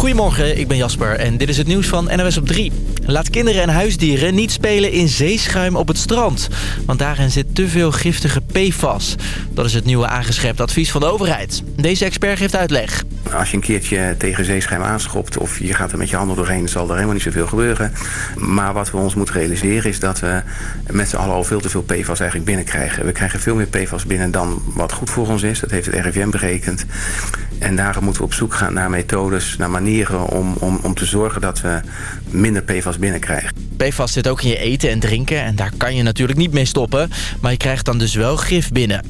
Goedemorgen, ik ben Jasper en dit is het nieuws van NOS op 3. Laat kinderen en huisdieren niet spelen in zeeschuim op het strand. Want daarin zit te veel giftige PFAS. Dat is het nieuwe aangescherpt advies van de overheid. Deze expert geeft uitleg. Als je een keertje tegen zeeschuim aanschopt of je gaat er met je handen doorheen... zal er helemaal niet zoveel gebeuren. Maar wat we ons moeten realiseren is dat we met z'n allen al veel te veel PFAS eigenlijk binnenkrijgen. We krijgen veel meer PFAS binnen dan wat goed voor ons is. Dat heeft het RIVM berekend. En daarom moeten we op zoek gaan naar methodes, naar manieren om, om, om te zorgen dat we minder PFAS binnenkrijgen. PFAS zit ook in je eten en drinken en daar kan je natuurlijk niet mee stoppen. Maar je krijgt dan dus wel gif binnen.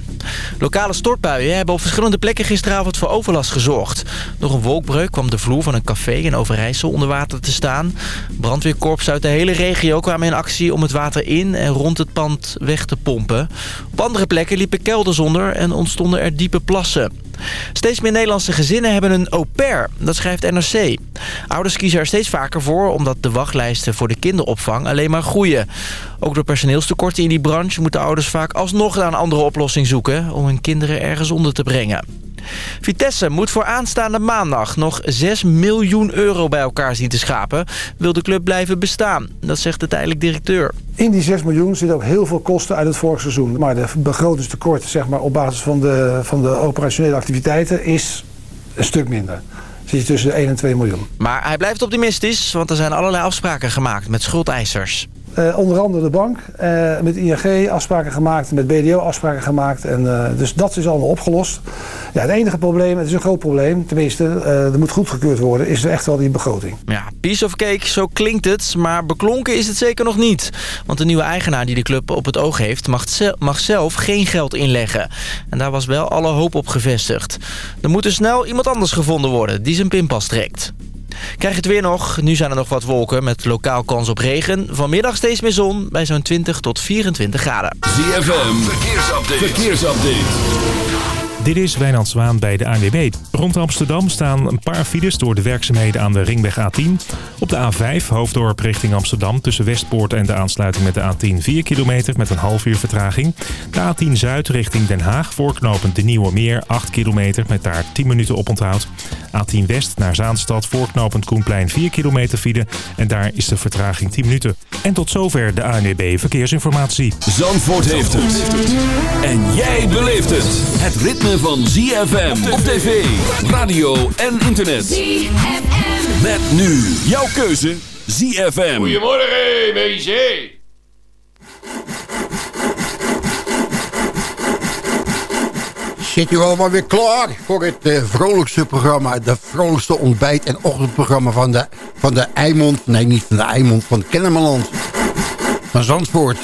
Lokale stortbuien hebben op verschillende plekken gisteravond voor overlast gezorgd. Door een wolkbreuk kwam de vloer van een café in Overijssel onder water te staan. Brandweerkorps uit de hele regio kwamen in actie om het water in en rond het pand weg te pompen. Op andere plekken liepen kelders onder en ontstonden er diepe plassen. Steeds meer Nederlandse gezinnen hebben een au pair. Dat schrijft NRC. Ouders kiezen er steeds vaker voor omdat de wachtlijsten voor de kinderopvang alleen maar groeien. Ook door personeelstekorten in die branche moeten ouders vaak alsnog naar een andere oplossing zoeken om hun kinderen ergens onder te brengen. Vitesse moet voor aanstaande maandag nog 6 miljoen euro bij elkaar zien te schapen. Wil de club blijven bestaan, dat zegt de tijdelijk directeur. In die 6 miljoen zitten ook heel veel kosten uit het vorige seizoen. Maar de begrotingstekort zeg maar, op basis van de, van de operationele activiteiten is een stuk minder. Zit je tussen de 1 en 2 miljoen. Maar hij blijft optimistisch, want er zijn allerlei afspraken gemaakt met schuldeisers. Uh, onder andere de bank, uh, met ING afspraken gemaakt, met BDO afspraken gemaakt. En, uh, dus dat is allemaal opgelost. Ja, het enige probleem, het is een groot probleem, tenminste, er moet goedgekeurd worden, is echt wel die begroting. Ja, piece of cake, zo klinkt het, maar beklonken is het zeker nog niet. Want de nieuwe eigenaar die de club op het oog heeft, mag, mag zelf geen geld inleggen. En daar was wel alle hoop op gevestigd. Er moet dus snel iemand anders gevonden worden die zijn pinpas trekt. Krijg het weer nog. Nu zijn er nog wat wolken met lokaal kans op regen. Vanmiddag steeds meer zon bij zo'n 20 tot 24 graden. ZFM, verkeersupdate. verkeersupdate. Dit is Wijnand Zwaan bij de ANWB. Rond Amsterdam staan een paar files door de werkzaamheden aan de ringweg A10. Op de A5, hoofddorp richting Amsterdam... tussen Westpoort en de aansluiting met de A10 4 kilometer... met een half uur vertraging. De A10 Zuid richting Den Haag, voorknopend de Nieuwe Meer... 8 kilometer met daar 10 minuten oponthoud. A10 West naar Zaanstad, voorknopend Koenplein 4 kilometer file... en daar is de vertraging 10 minuten. En tot zover de ANWB Verkeersinformatie. Zandvoort heeft het. En jij beleeft het. Het ritme van ZFM op tv, radio en internet. ZFM. Met nu jouw keuze ZFM. Goedemorgen, meisje. Zit u allemaal weer klaar voor het uh, vrolijkste programma, de vrolijkste ontbijt- en ochtendprogramma van de, van de Eimond, nee niet van de Eimond, van Kennemerland, van Zandvoort,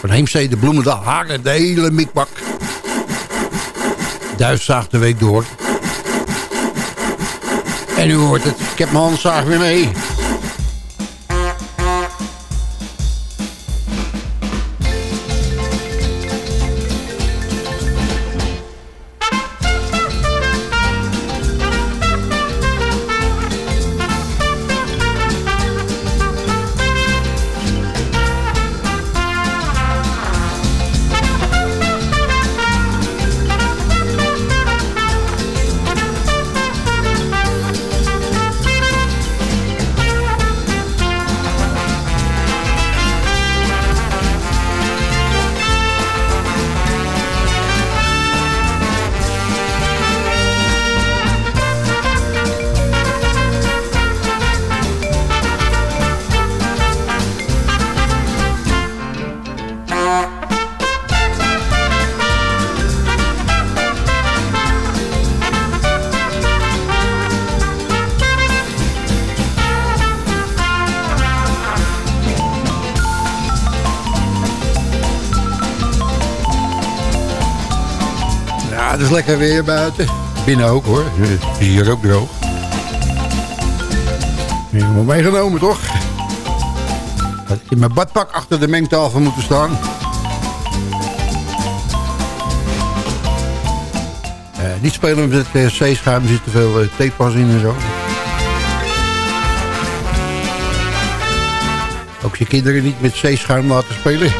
van Heemstede, Bloemendaal, Hagen, de hele mikbak. Duifzaag de week door. En u hoort het, ik heb mijn handzaag weer mee. Lekker weer buiten. Binnen ook hoor. Het is hier ook droog. Helemaal meegenomen toch? Had in mijn badpak achter de mengtafel moeten staan. Uh, niet spelen met het zeeschuim. Er zit te veel uh, in en zo. Ook je kinderen niet met zeeschuim laten spelen.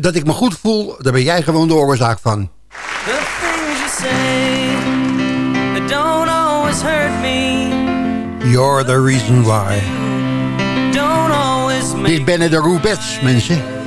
Dat ik me goed voel, daar ben jij gewoon de oorzaak van. The things you say, they don't always hurt me. You're the reason why. Don't always Dit make ben de Roubets, mensen.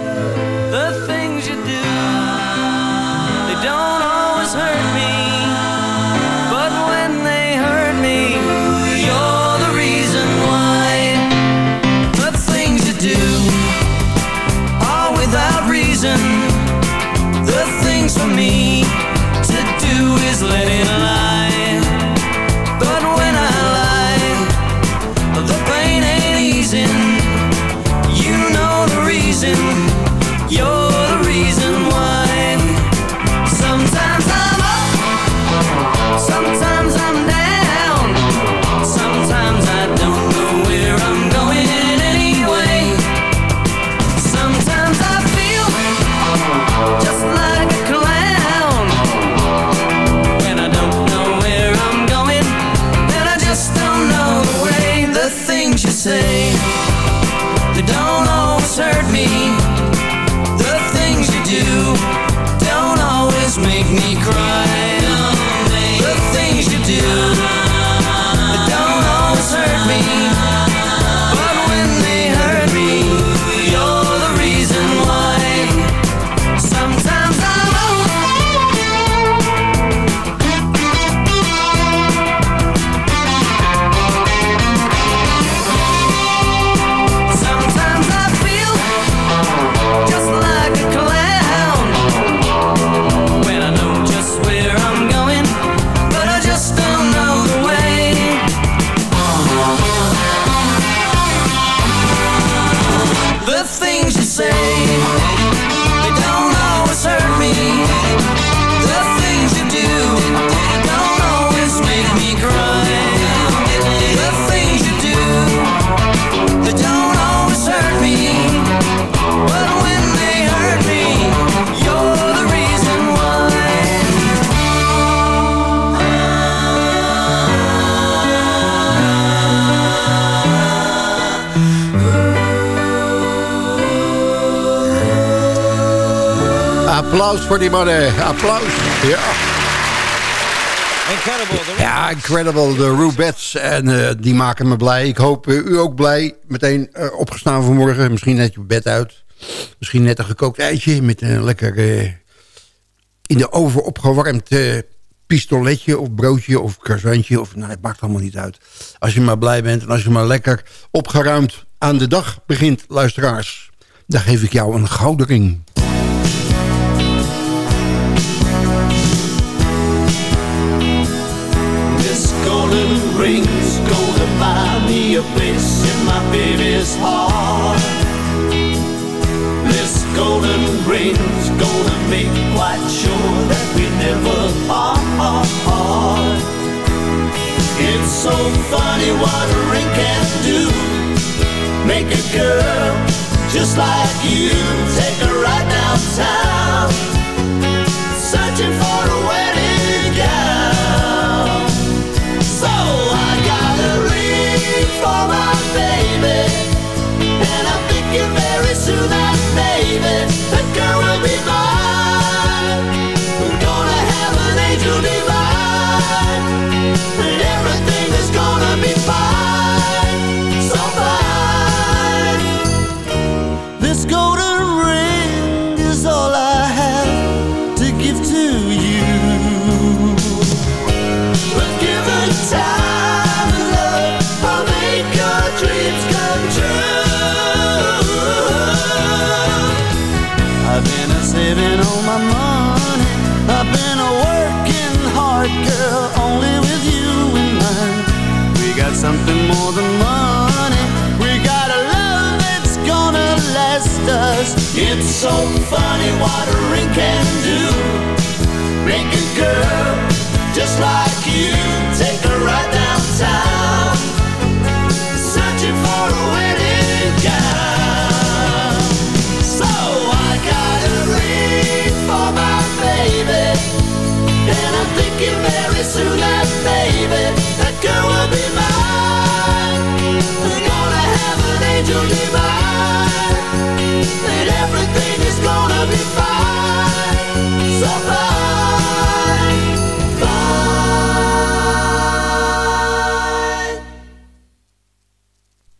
Applaus voor die mannen. Applaus. Ja. Incredible. Ja, incredible. De Rubettes. En eh, die maken me blij. Ik hoop eh, u ook blij. Meteen eh, opgestaan vanmorgen. Misschien net je bed uit. Misschien net een gekookt eitje. Met een lekker in de oven opgewarmd pistoletje of broodje of croissantje. Of, nou, het maakt allemaal niet uit. Als je maar blij bent en als je maar lekker opgeruimd aan de dag begint, luisteraars. Dan geef ik jou een gouden ring. A place in my baby's heart. This golden ring's gonna make quite sure that we never part. It's so funny what a ring can do. Make a girl just like you take her right downtown, for my baby, and I'm thinking very soon that that girl will be mine. Gonna have an angel divine, and everything is gonna be fine, so fine. This golden ring is all I It's so funny what a ring can do. Make a girl just like you take her right downtown, searching for a wedding gown. So I got a ring for my baby, and I'm thinking very soon that baby, that girl will be mine.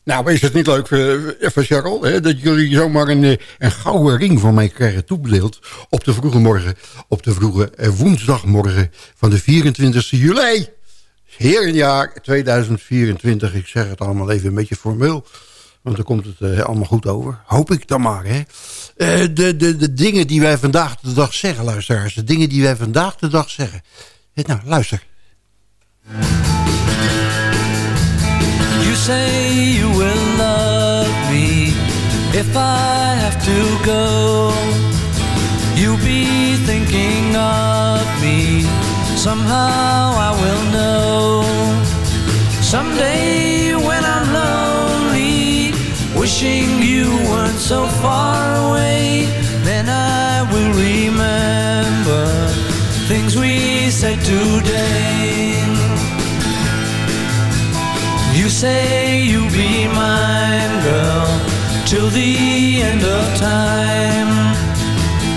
Nou, is het niet leuk eh, voor Cheryl... Hè, dat jullie zomaar een, eh, een gouden ring van mij krijgen toebedeeld... op de vroege morgen, op de vroege eh, woensdagmorgen van de 24 e juli. jaar 2024, ik zeg het allemaal even een beetje formeel... want dan komt het allemaal goed over. Hoop ik dan maar, hè. Eh, de, de, de dingen die wij vandaag de dag zeggen, luisteraars, de dingen die wij vandaag de dag zeggen. Eh, Nou, luister. You say you will love me if I have to go. You'll be thinking of me. Somehow I will know. Someday when I'm lonely, wishing you weren't so far said today. You say you'll be mine, girl, till the end of time.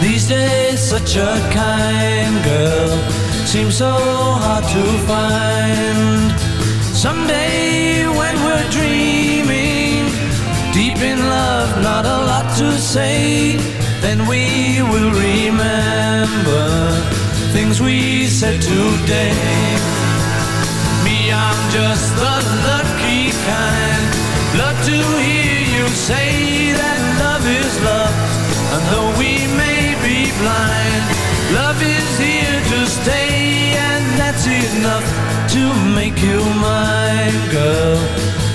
These days, such a kind girl seems so hard to find. Someday, when we're dreaming, deep in love, not a lot to say, then we will remember things we said today. Me, I'm just the lucky kind. Love to hear you say that love is love. And though we may be blind, love is here to stay, and that's enough to make you mine, girl.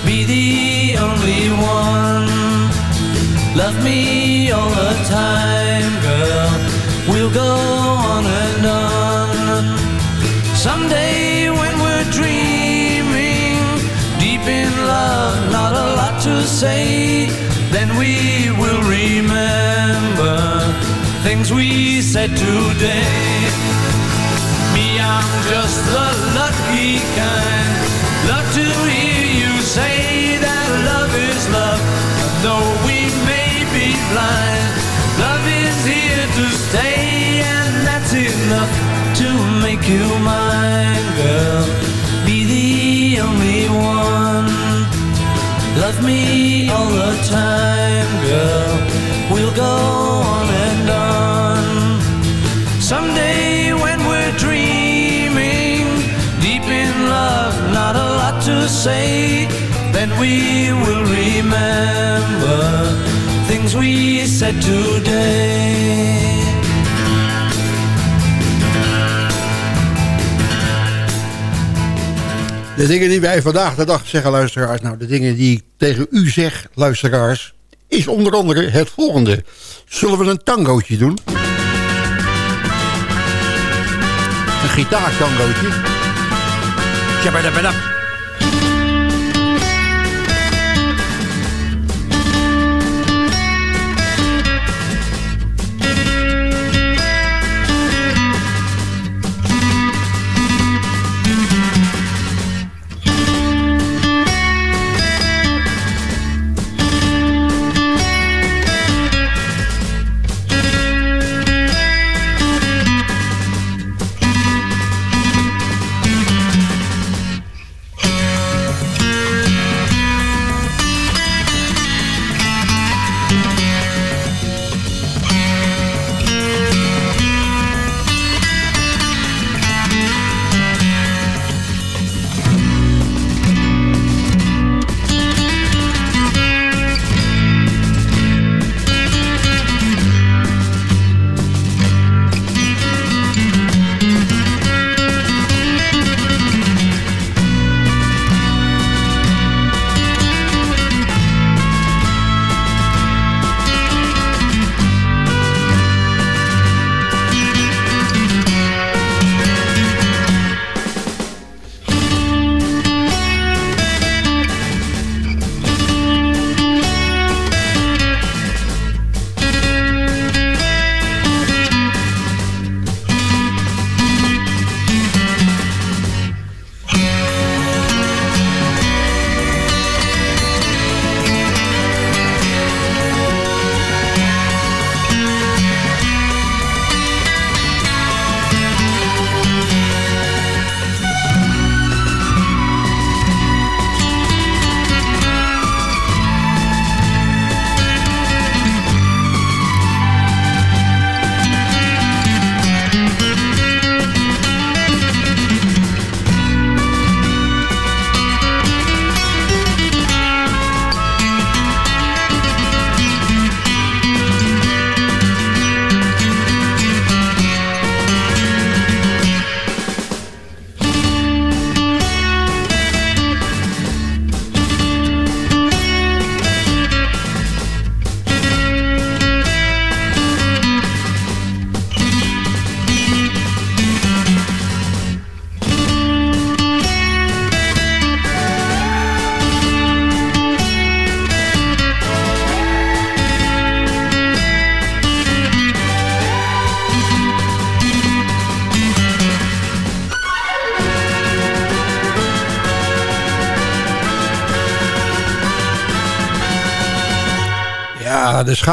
Be the only one. Love me all the time, girl. We'll go on and on. Someday when we're dreaming, deep in love, not a lot to say, then we will remember things we said today. Me, I'm just the lucky kind. Love to hear you say that love is love, though we may be blind, love is here to stay, and that's enough to make you mine, girl. Be the only one. Love me all the time, girl. We'll go on and on. Someday when we're dreaming, deep in love, not a lot to say, then we will remember things we said today. De dingen die wij vandaag de dag zeggen, luisteraars. Nou, de dingen die ik tegen u zeg, luisteraars. Is onder andere het volgende. Zullen we een tangootje doen? Een gitaartangootje. Shabadabadab.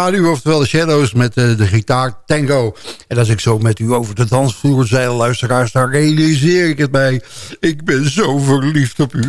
Schaduw, oftewel de shadows met uh, de gitaar tango. En als ik zo met u over de dansvloer zeil, luisteraars, dan realiseer ik het mij. Ik ben zo verliefd op u.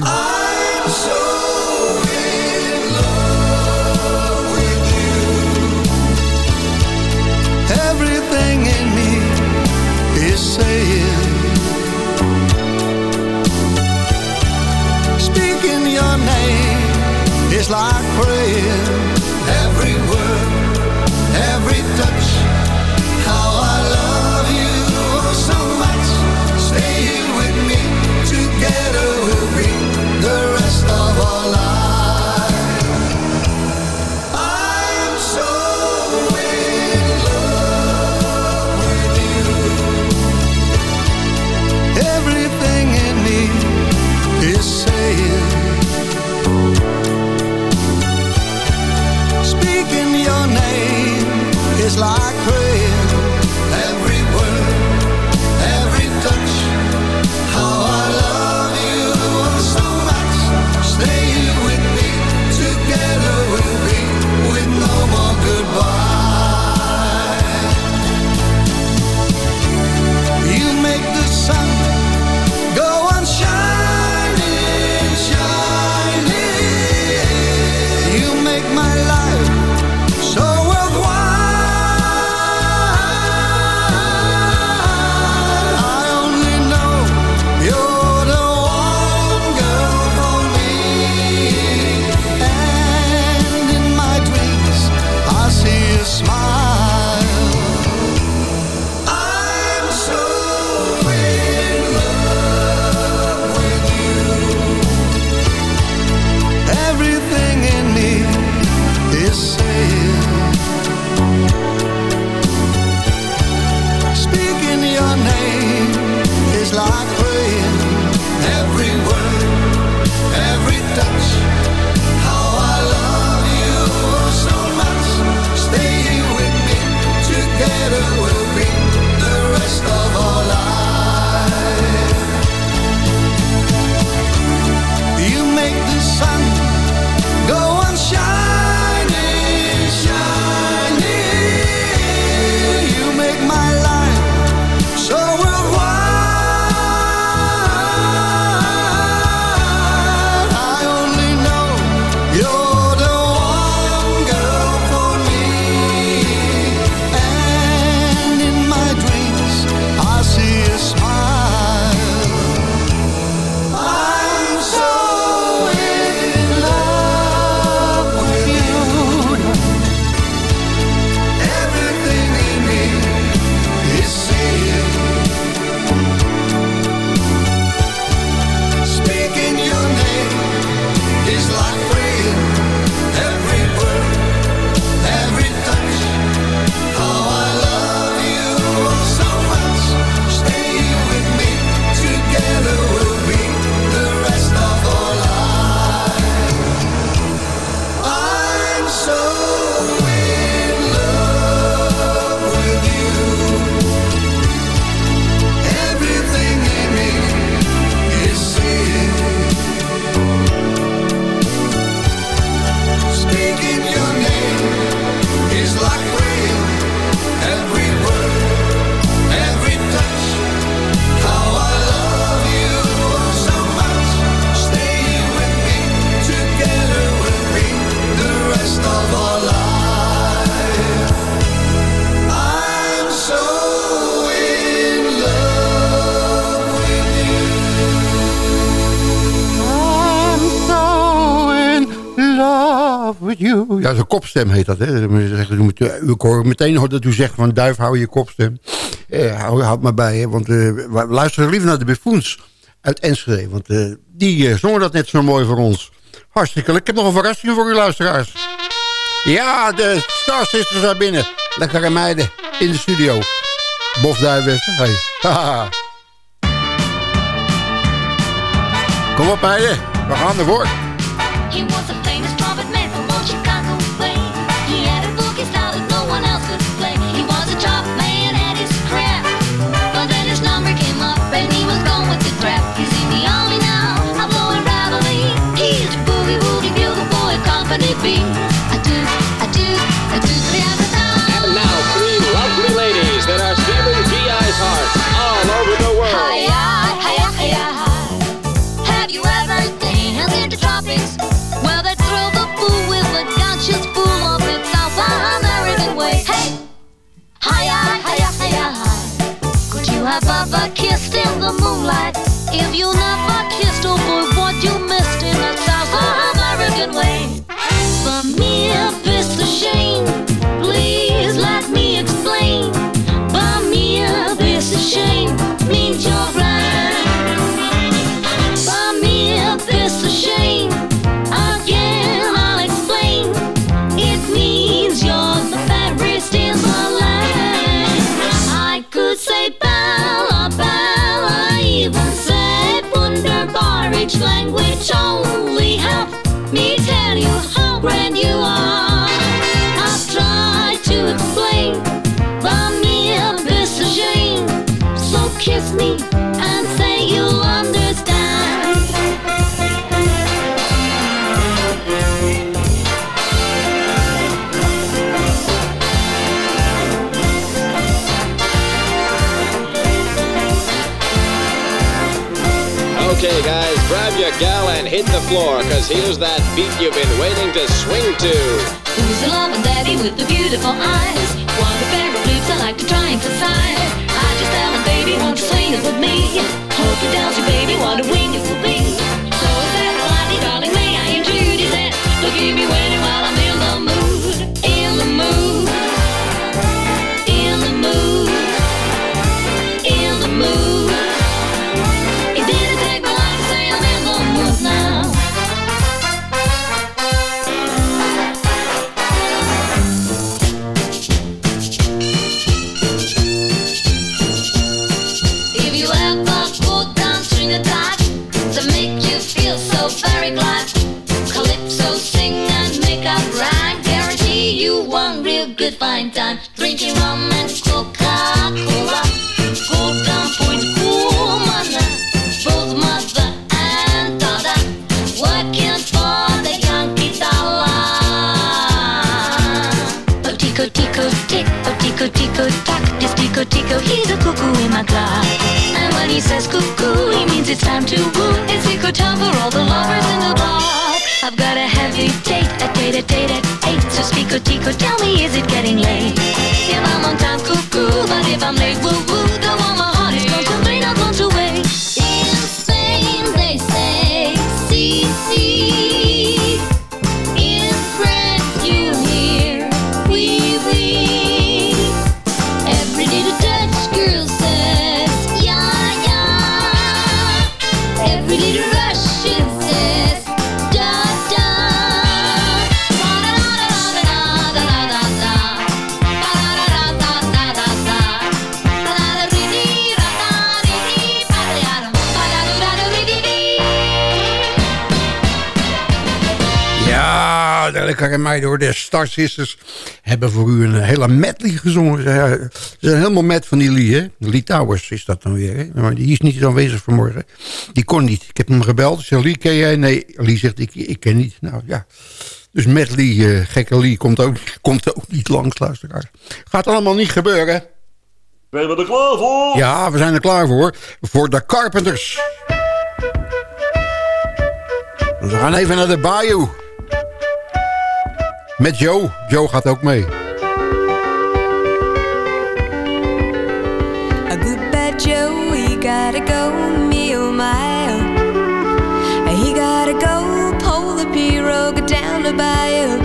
Ja, zo'n kopstem heet dat. Hè? Ik hoor meteen dat u zegt van duif, hou je kopstem. Eh, hou, houd maar bij, hè? want uh, we luisteren liever naar de Buffoons uit Enschede. Want uh, die zongen dat net zo mooi voor ons. Hartstikke leuk. Ik heb nog een verrassing voor u luisteraars. Ja, de Star Sisters daar binnen. Lekkere meiden in de studio. Bof Duiven. Hey. Kom op meiden, we gaan ervoor. another kissed in the moonlight. If you never Speech language only help me tell you how grand you are. I've tried to explain the mere abyss of shame. So kiss me and say you'll understand. Gal and hit the floor, cause here's that beat you've been waiting to swing to. Who's the loving daddy with the beautiful eyes? What a pair of lips I like to try and emphasize. I just tell him, baby, won't you swing it with me? Hope you, baby, what a wing it will be. So is that lightly, darling, may I introduce that? Don't keep me waiting Tico time for all the lovers in the block. I've got a heavy date, a date, a date at eight. So speak, oh, tico, tell me, is it getting late? If I'm on time, cuckoo, but if I'm late, woo woo, the my Lekkere meiden hoor. De Star Sisters hebben voor u een hele medley gezongen. Ze ze zijn helemaal met van die Lee, hè? Lee Towers is dat dan weer, hè? Maar die is niet aanwezig vanmorgen. Die kon niet. Ik heb hem gebeld. Ik zei, Lee, ken jij? Nee, Lee zegt, ik, ik ken niet. Nou ja. Dus medley, eh, gekke Lee, komt ook, komt ook niet langs, luisteraars. Gaat allemaal niet gebeuren. Ben je er klaar voor? Ja, we zijn er klaar voor. Voor de Carpenters. We gaan even naar de bayou. Met Joe. Joe gaat ook mee. A good bad Joe, he gotta go, me oh my oh. He gotta go, pull the pirogue down the bayou.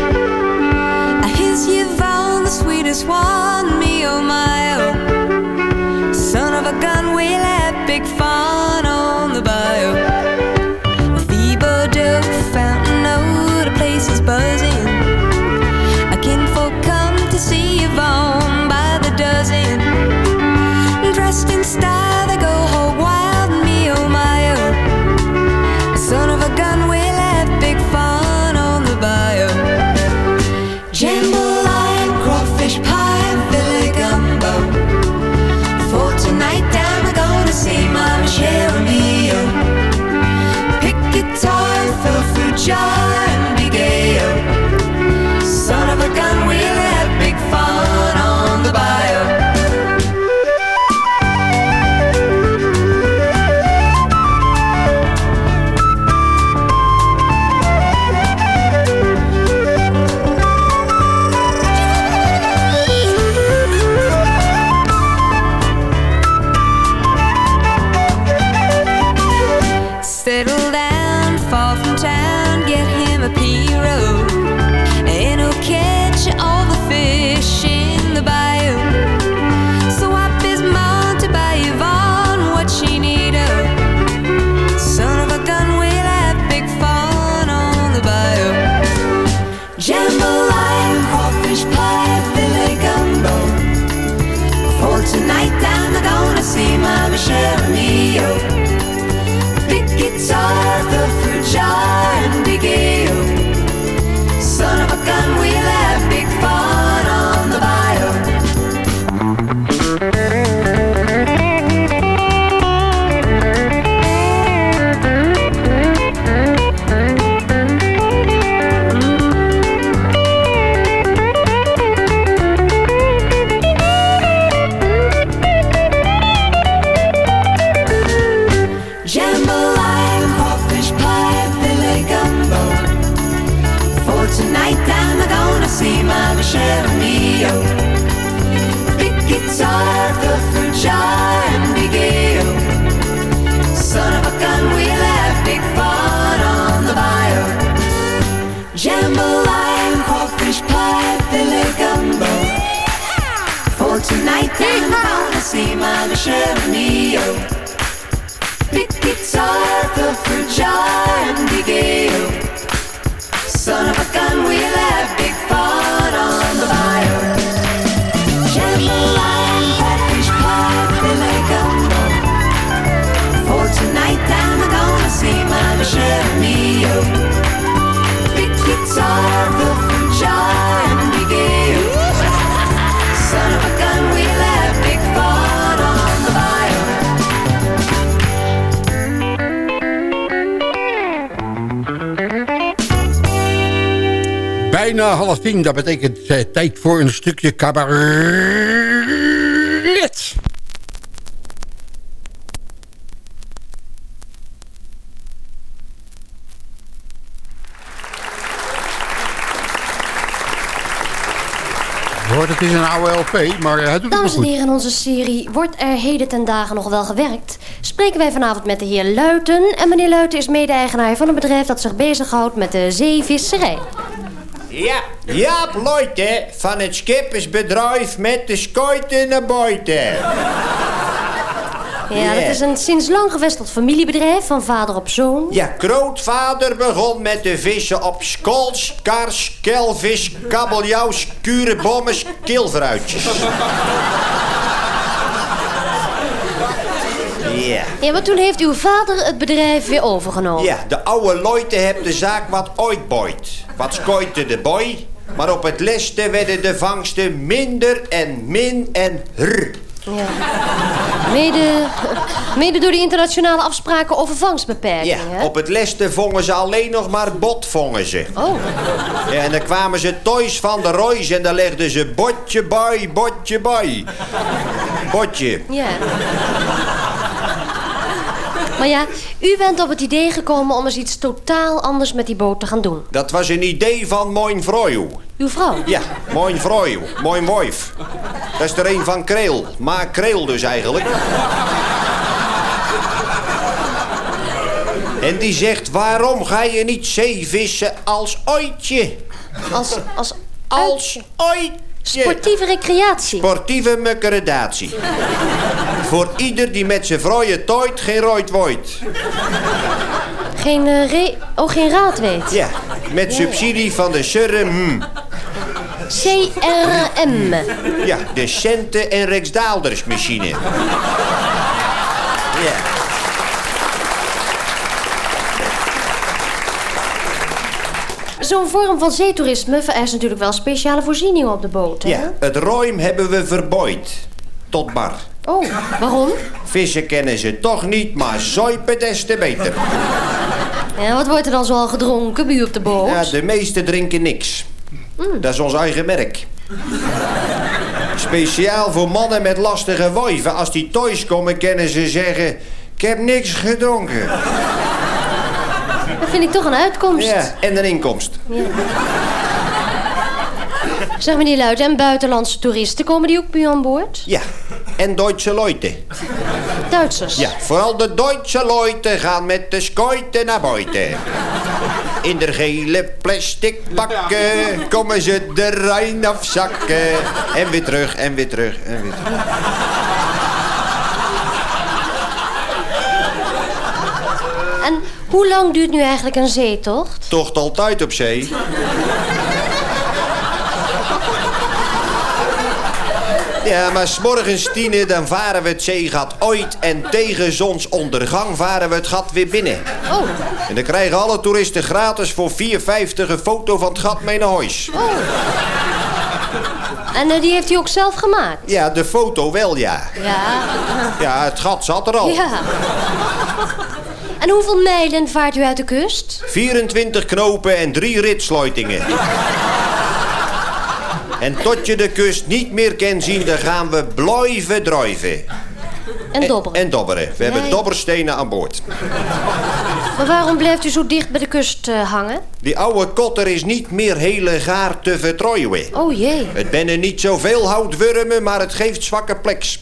His Yvonne, the sweetest one, me oh my oh. Son of a gun, we'll have big fun gonna see my Michelle Mio. Big guitar, the fruit jar, Bijna half tien, dat betekent eh, tijd voor een stukje cabaret. Hoort, het is een oude LP, maar doet het nog Dames en heren, in onze serie Wordt er heden ten dagen nog wel gewerkt? Spreken wij vanavond met de heer Luiten. En meneer Luiten is mede-eigenaar van een bedrijf dat zich bezighoudt met de zeevisserij. Ja, Jaap Leute van het schippersbedrijf met de skuiten naar buiten. Ja, dat is een sinds lang gevestigd familiebedrijf van vader op zoon. Ja, grootvader begon met de vissen op skols, kars, kelvis, kabeljauws, kurenbommers, kilveruitjes. Ja. Ja, maar toen heeft uw vader het bedrijf weer overgenomen. Ja, de oude Leute hebben de zaak wat uitboeit. Wat skoite de boy, maar op het leste werden de vangsten minder en min en hr. Ja. Mede, mede door die internationale afspraken over Ja, vangstbeperkingen. hè? op het leste vongen ze alleen nog maar bot vongen ze. Oh. Ja, en dan kwamen ze thuis van de rois en dan legden ze botje bij, botje bij. Botje. Ja. Maar ja, u bent op het idee gekomen om eens iets totaal anders met die boot te gaan doen. Dat was een idee van mijn vrouw. Uw vrouw? Ja, mijn vrouw, mijn wife. Dat is er een van Kreel. Maar Kreel dus eigenlijk. En die zegt, waarom ga je niet zeevissen als ooitje? Als, als, als ooitje. Sportieve recreatie. Sportieve mukkeradatie. Voor ieder die met zijn vrije tijd geen rooid wordt. Geen, eh, re oh, geen raad weet. Ja, met subsidie van de SURM. CRM. Ja, de centen- en Rijksdaaldersmachine. Ja. Zo'n vorm van zeetoerisme vereist natuurlijk wel speciale voorzieningen op de boot, hè? Ja, het ruim hebben we verbooid. Tot bar. Oh, waarom? Vissen kennen ze toch niet, maar zuipen des te beter. Ja, wat wordt er dan zoal gedronken bij u op de boot? Ja, de meesten drinken niks. Dat is ons eigen merk. Speciaal voor mannen met lastige wijven. Als die thuis komen, kunnen ze zeggen... Ik heb niks gedronken. Dat vind ik toch een uitkomst. Ja, en een inkomst. Zeg meneer Luit, en buitenlandse toeristen, komen die ook bij aan boord? Ja, en Duitse Leute. Duitsers? Ja, vooral de Duitse Leute gaan met de skuiten naar buiten. In de gele plastic pakken komen ze de Rijn afzakken. En weer terug, en weer terug, en weer terug. En hoe lang duurt nu eigenlijk een zeetocht? Tocht altijd op zee. Ja, maar s'morgens tienen dan varen we het zeegat ooit... en tegen zonsondergang varen we het gat weer binnen. Oh. En dan krijgen alle toeristen gratis voor 4,50 een foto van het gat mee naar huis. En eh, die heeft u ook zelf gemaakt? Ja, de foto wel, ja. Ja. Ja, het gat zat er al. Ja. En hoeveel mijlen vaart u uit de kust? 24 knopen en drie ritsluitingen. En tot je de kust niet meer kan zien, dan gaan we blijven drijven. En dobberen. En dobberen. We hebben dobberstenen aan boord. Maar waarom blijft u zo dicht bij de kust eh, hangen? Die oude kotter is niet meer hele gaar te vertrouwen. Oh jee. Het binnen niet zoveel houtwurmen, maar het geeft zwakke pleks.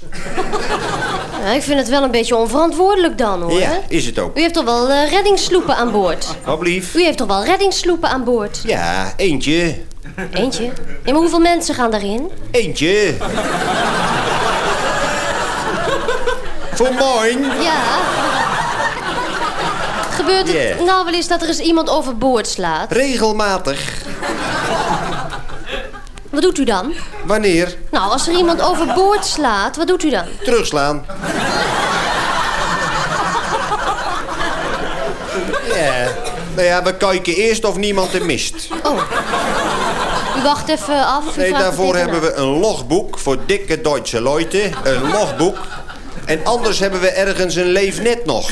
Ja, ik vind het wel een beetje onverantwoordelijk dan, hoor. Ja, is het ook. U heeft toch wel eh, reddingssloepen aan boord? Wat blief? U heeft toch wel reddingssloepen aan boord? Ja, eentje. Eentje? Ja, maar hoeveel mensen gaan daarin? Eentje. Voor mooi. Ja. Gebeurt het nou wel eens dat er eens iemand overboord slaat? Regelmatig. Wat doet u dan? Wanneer? Nou, als er iemand overboord slaat, wat doet u dan? Terugslaan. Ja. Nou ja, we kijken eerst of niemand er mist. Oh. U wacht even af Nee, daarvoor hebben we een logboek voor dikke Duitse leute. Een logboek. En anders hebben we ergens een leefnet nog.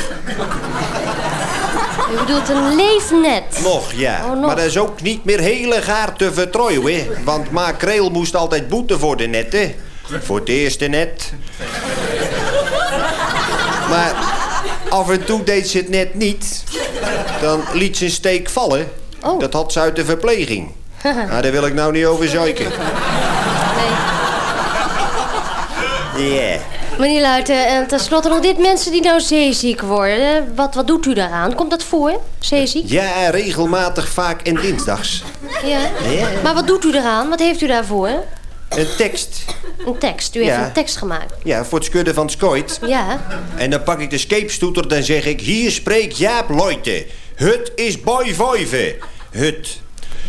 U bedoelt een leefnet? Nog, ja. Oh, nog. Maar dat is ook niet meer hele gaar te vertrouwen. Want Makreel moest altijd boeten voor de netten. Voor het eerste net. Maar af en toe deed ze het net niet. Dan liet ze een steek vallen. Oh. Dat had ze uit de verpleging. Nou, daar wil ik nou niet over zeiken. Ja. Meneer Luiten, en tenslotte nog dit. Mensen die nou zeeziek worden, wat, wat doet u daaraan? Komt dat voor, zeeziek? Ja, regelmatig vaak en dinsdags. Ja. Ja. Maar wat doet u eraan? Wat heeft u daarvoor? Een tekst. Een tekst. U heeft Ja. een tekst gemaakt. Ja, voor het schudden van het skooit. Ja. En dan pak ik de skeepstoeter, dan zeg ik... Hier spreekt Jaap Leute. Het is boy vijven. Het.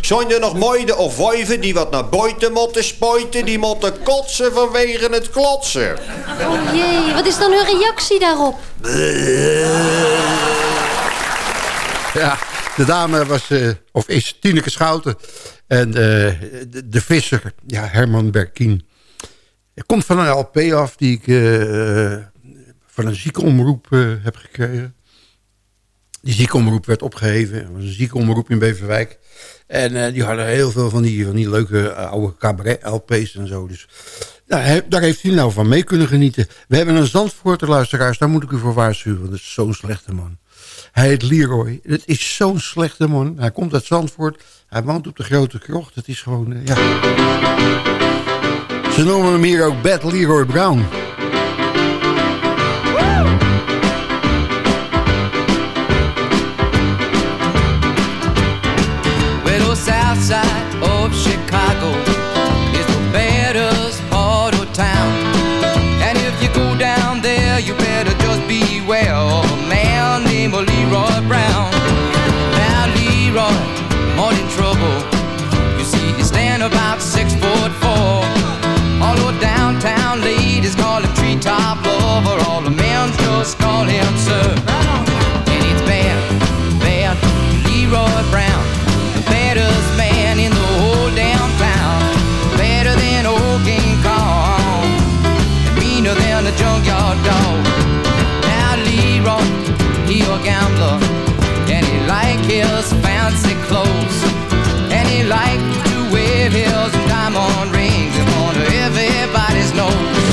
Zijn er nog meiden of wijven die wat naar buiten moeten spuiten? Die moeten kotsen vanwege het klotsen. Oh jee, wat is dan uw reactie daarop? Ja, de dame was, eh, of is Tineke Schouten. En eh, de, de visser, ja, Herman Berkien. Het komt van een LP af die ik eh, van een ziekenomroep heb gekregen. Die ziekenomroep werd opgeheven. Het was een ziekenomroep in Beverwijk. En eh, die hadden heel veel van die, van die leuke eh, oude cabaret-LP's en zo. Dus nou, daar heeft hij nou van mee kunnen genieten. We hebben een Zandvoorter luisteraars, daar moet ik u voor waarschuwen. Dat is zo'n slechte man. Hij heet Leroy. Het is zo'n slechte man. Hij komt uit Zandvoort. Hij woont op de Grote Krocht. Het is gewoon, eh, ja... Ze noemen hem hier ook Bad Leroy Brown. Leroy Brown. Now, Leroy, more in trouble. You see, he stand about six foot four. All the downtown ladies call him treetop lover. All the men just call him sir. And it's bad, bad Leroy Brown. The baddest man in the whole damn town. Better than old King Kong. And meaner than a junkyard dog. Now Leroy, he a gambler. And he like his fancy clothes. And he like to wear his diamond rings of everybody's nose.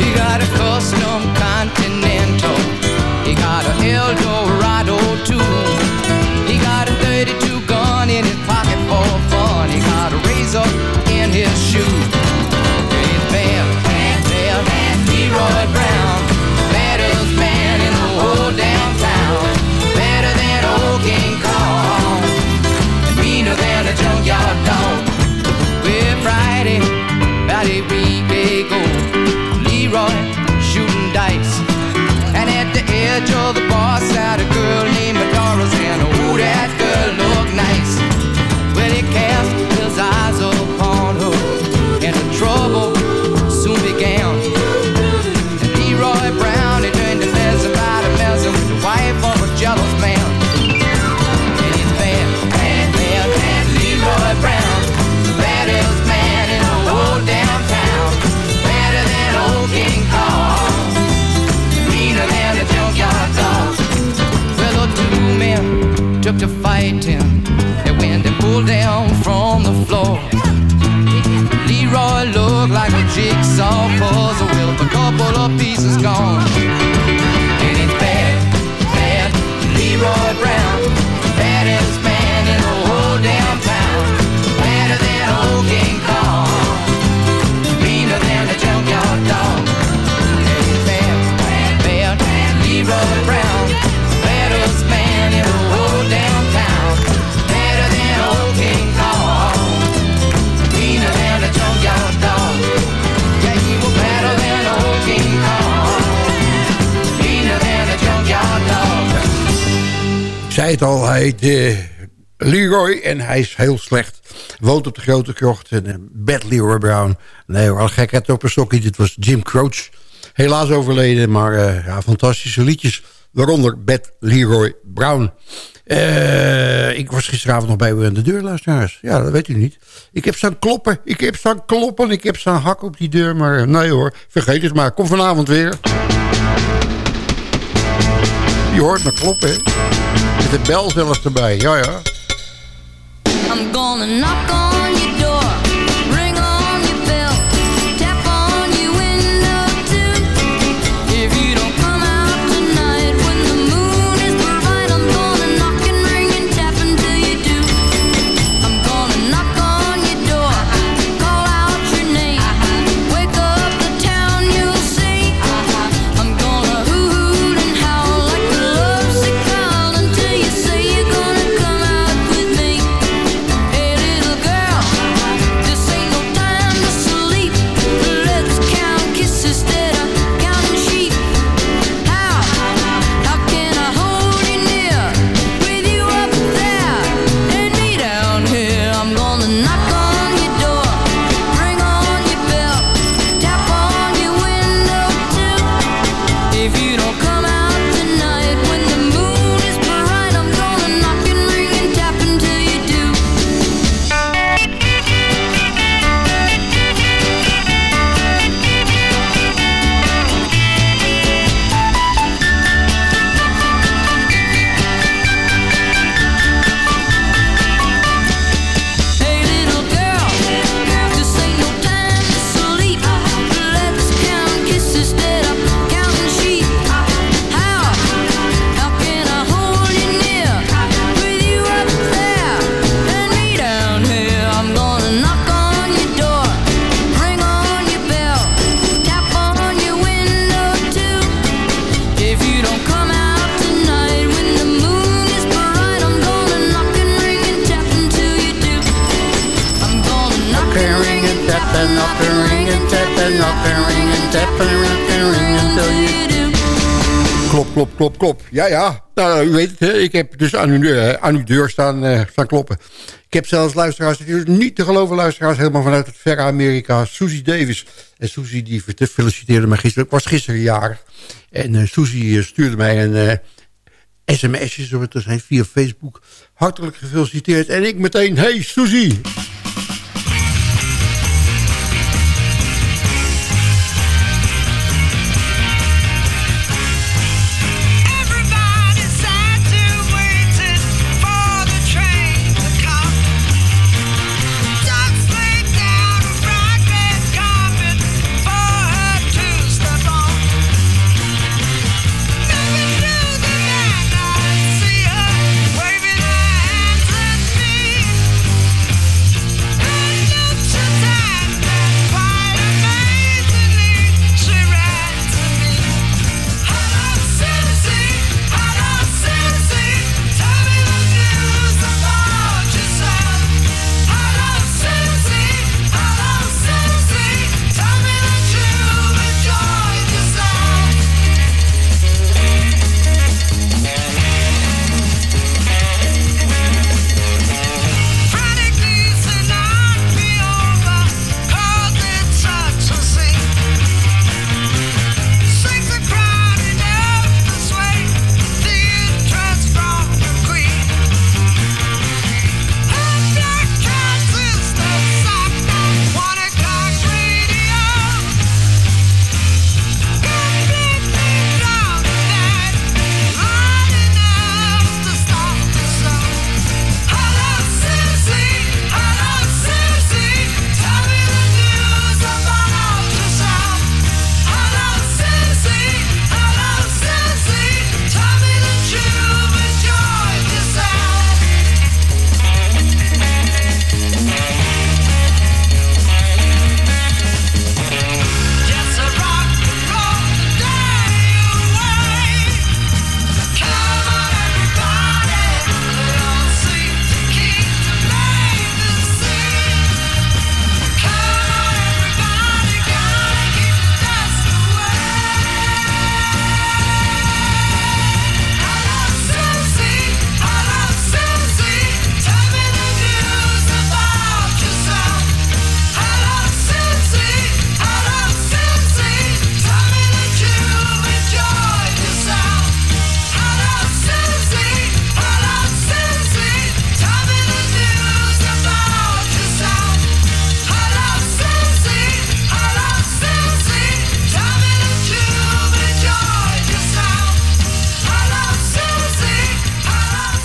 He got a custom Continental. He got a Eldorado too. He got a 32 gun in his pocket for fun. He got a razor in his shoe. The bar al, hij heet eh, Leroy en hij is heel slecht. Woont op de Grote Krocht en uh, Bad Leroy Brown. Nee hoor, gek het op een sokje. Dit was Jim Croce. Helaas overleden, maar eh, ja, fantastische liedjes. Waaronder Bed Leroy Brown. Ik was gisteravond nog bij u aan de deur, luisteraars. Ja, dat weet u niet. Ik heb staan kloppen, ik heb staan kloppen, ik heb staan hakken op die deur. Maar nee hoor, vergeet het maar. Kom vanavond weer. Je hoort maar kloppen de bel zelfs erbij. Ja, ja. I'm gonna knock on ik heb dus aan uw, eh, aan deur staan, uh, kloppen. Ik heb zelfs luisteraars, dus niet te geloven luisteraars... helemaal vanuit het verre Amerika, Susie Davis. En Susie die feliciteerde me gisteren. Ik was gisteren jaar. En eh, Susie stuurde mij een sms'je, het er zijn, via Facebook. Hartelijk gefeliciteerd. En ik meteen, hey Susie...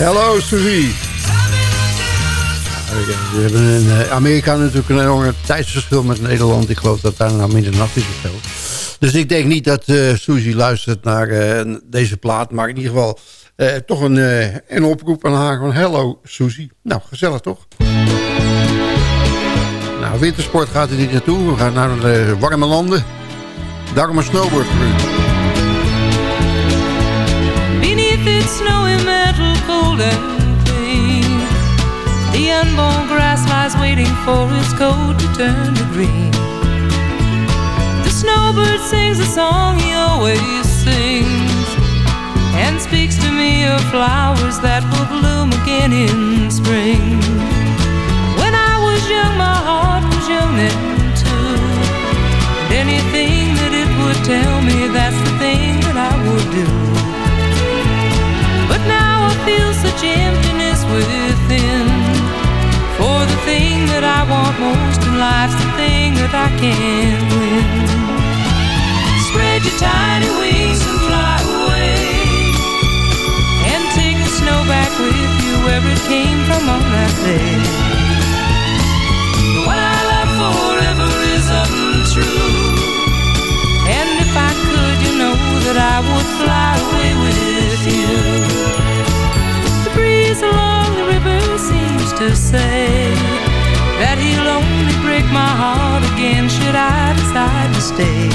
Hallo, Suzy. We hebben in eh, Amerika natuurlijk een enorm tijdsverschil met Nederland. Ik geloof dat daar nou minder nacht is of zo. Dus ik denk niet dat uh, Suzy luistert naar uh, deze plaat. Maar in ieder geval uh, toch een, een oproep aan haar van... Hello, Suzy. Nou, gezellig toch? Nou, wintersport gaat er niet naartoe. We gaan naar de warme landen. Daarom een snowboard crew. Beneath its snowy and clean The unborn grass lies waiting for its coat to turn to green. The snowbird sings a song he always sings And speaks to me of flowers that will bloom again in spring. When I was young my heart was young then too. And anything that it would tell me that's the thing that I would do but now I feel such emptiness within. For the thing that I want most in life's the thing that I can't win. Spread your tiny wings and fly away. And take the snow back with you where it came from on that day. One I love forever is untrue. And if I could, you know that I would fly away with you. The breeze along the river seems to say that he'll only break my heart again should I decide to stay.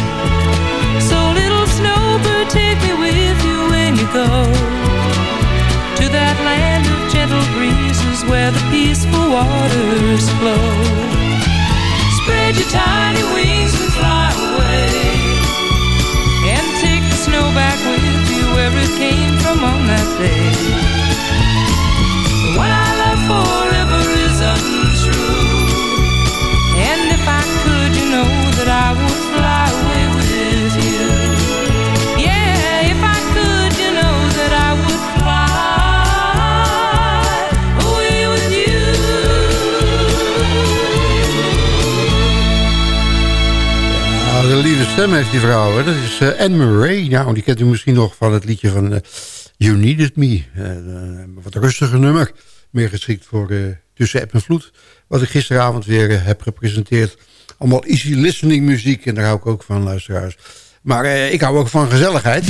So little snowbird, take me with you when you go to that land of gentle breezes where the peaceful waters flow. Spread your tiny wings and fly away snow back with you where it came from on that day. One I love forever Nou, de lieve stem heeft die vrouw. Hè? Dat is uh, Anne Murray. Nou, die kent u misschien nog van het liedje van uh, You Needed Me. Uh, wat rustiger nummer. Meer geschikt voor Tussen App en Vloed. Wat ik gisteravond weer heb gepresenteerd. Allemaal easy listening muziek. En daar hou ik ook van, luisteraars. Maar ik hou ook van gezelligheid.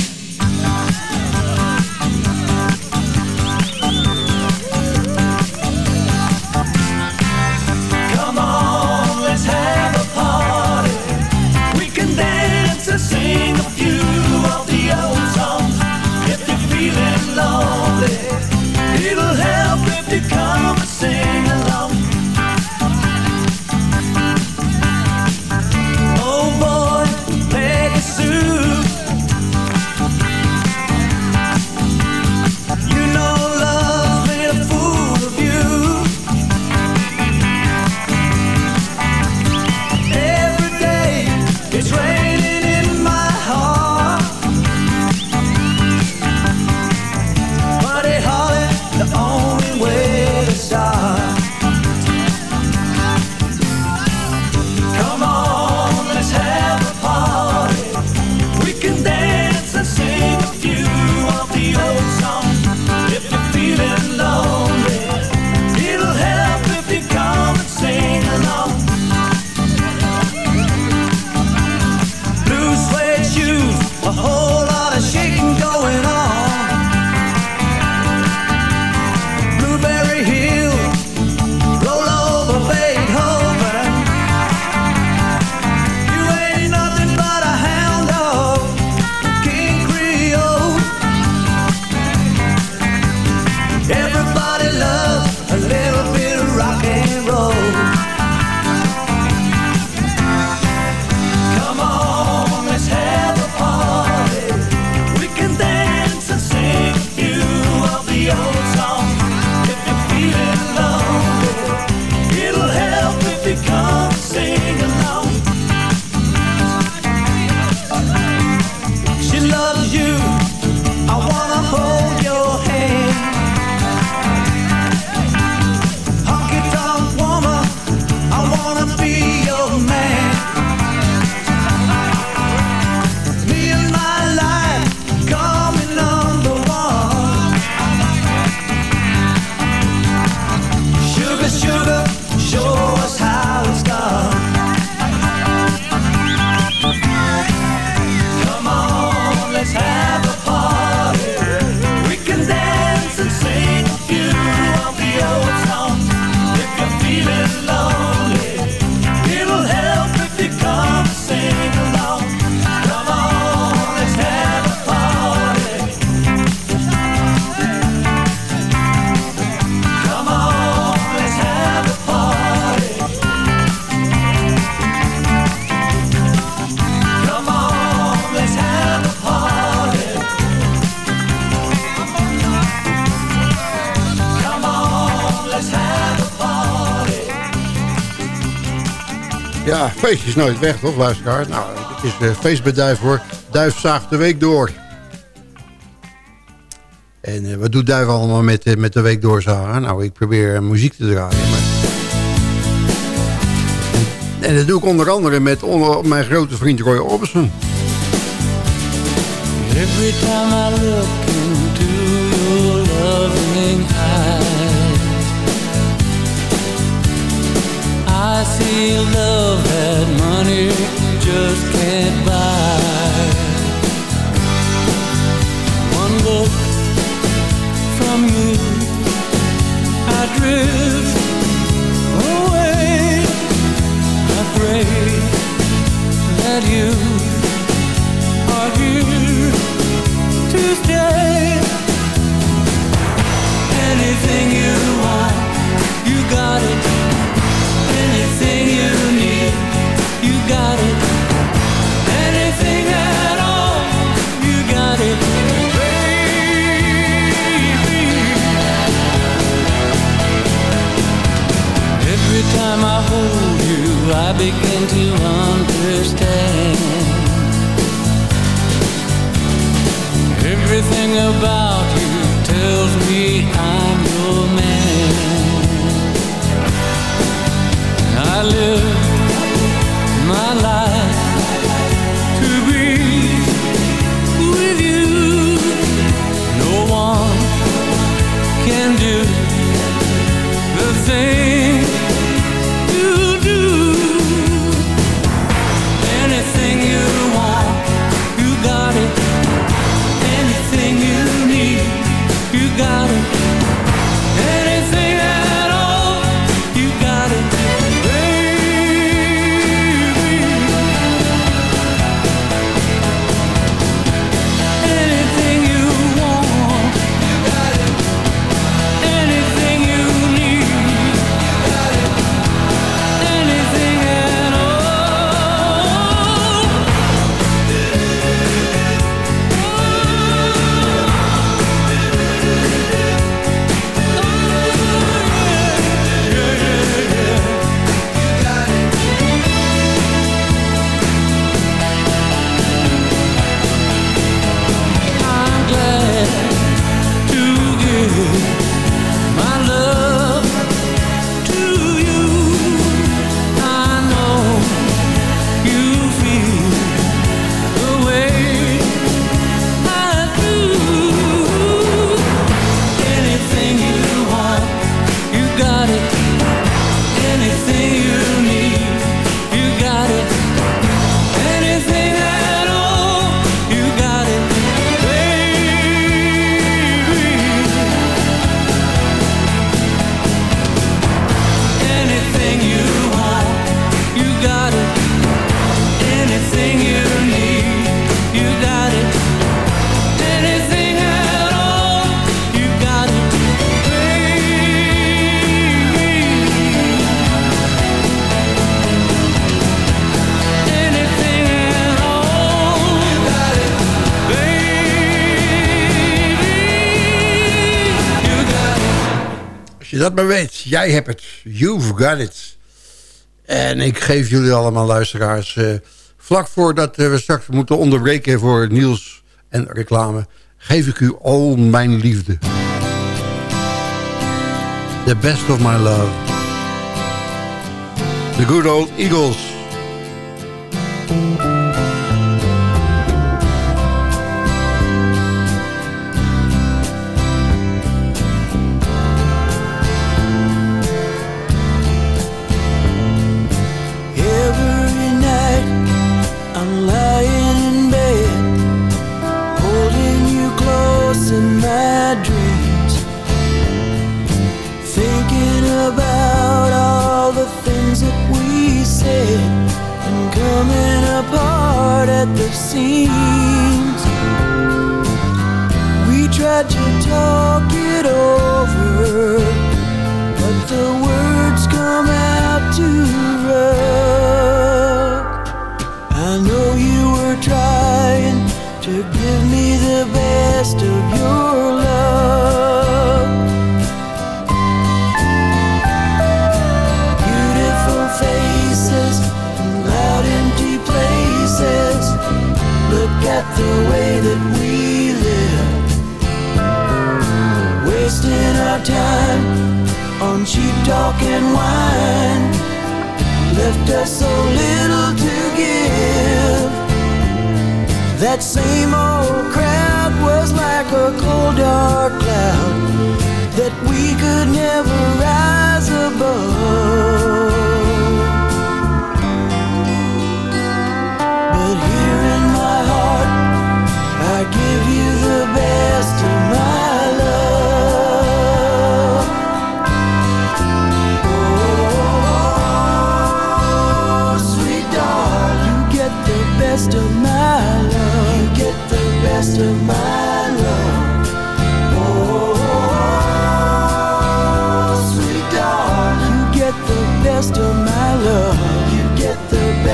Is nooit weg, toch, luisteraar? Nou, het is uh, feest bij Duif, hoor. Duif zaagt de week door. En uh, wat doet Duif allemaal met, uh, met de week doorzagen? Nou, ik probeer muziek te draaien. Maar... En, en, dat doe ik onder andere met onder, mijn grote vriend Roy Orbison. Every time I look into your loving see love that money just can't buy. One look from you I drift away. I pray that you jij hebt het. You've got it. En ik geef jullie allemaal luisteraars... eh, vlak voordat eh, we straks moeten onderbreken voor nieuws en reclame... geef ik u al mijn liefde. The best of my love. The good old Eagles. Coming apart at the seams. We tried to talk it over, but the words come out too rough. I know you were trying to give me the best the way that we live, wasting our time on cheap talk and wine, left us so little to give. That same old crowd was like a cold dark cloud that we could never rise above.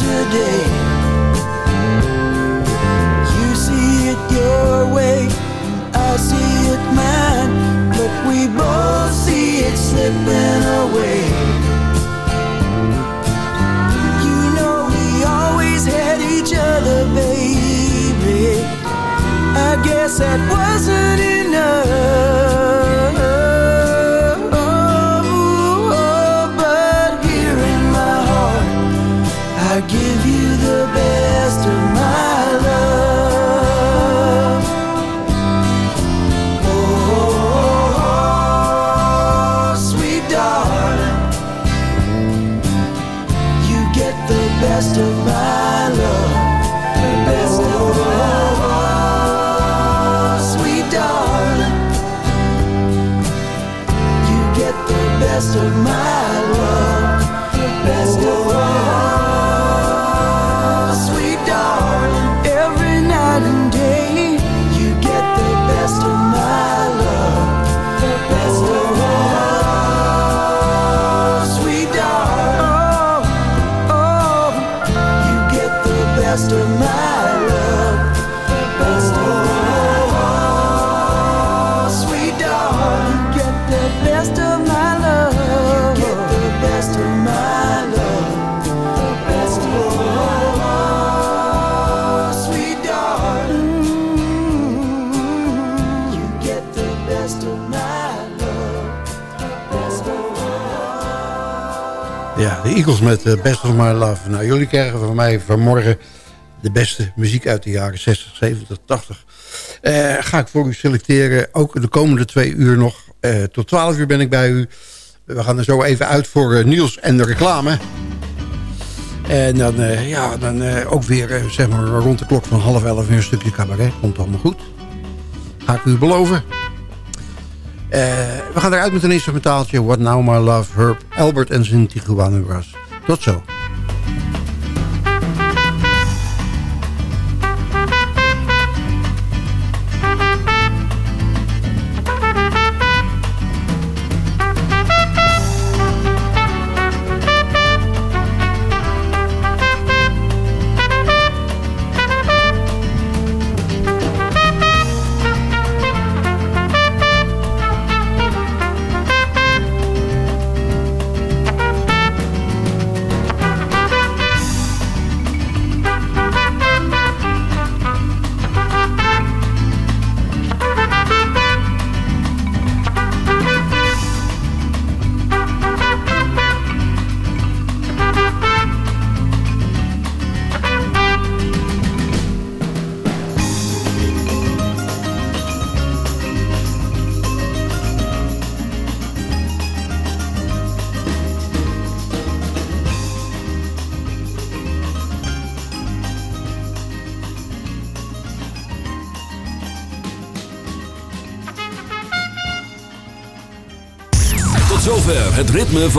today. You see it your way, I see it mine, but we both see it slipping away. You know we always had each other, baby. I guess that wasn't enough. Met uh, Best of My Love. Nou, jullie krijgen van mij vanmorgen de beste muziek uit de jaren 60, 70, 80. Eh, ga ik voor u selecteren, ook de komende twee uur nog. Eh, tot 12 uur ben ik bij u. We gaan er zo even uit voor eh, Niels en de reclame. En dan, eh, ja, dan eh, ook weer eh, zeg maar rond de klok van half elf weer een stukje cabaret. Komt allemaal goed. Ga ik u beloven. Eh, we gaan eruit met een instrumentaaltje. What Now My Love, Herb, Albert en zijn Tijuana. Tot zo.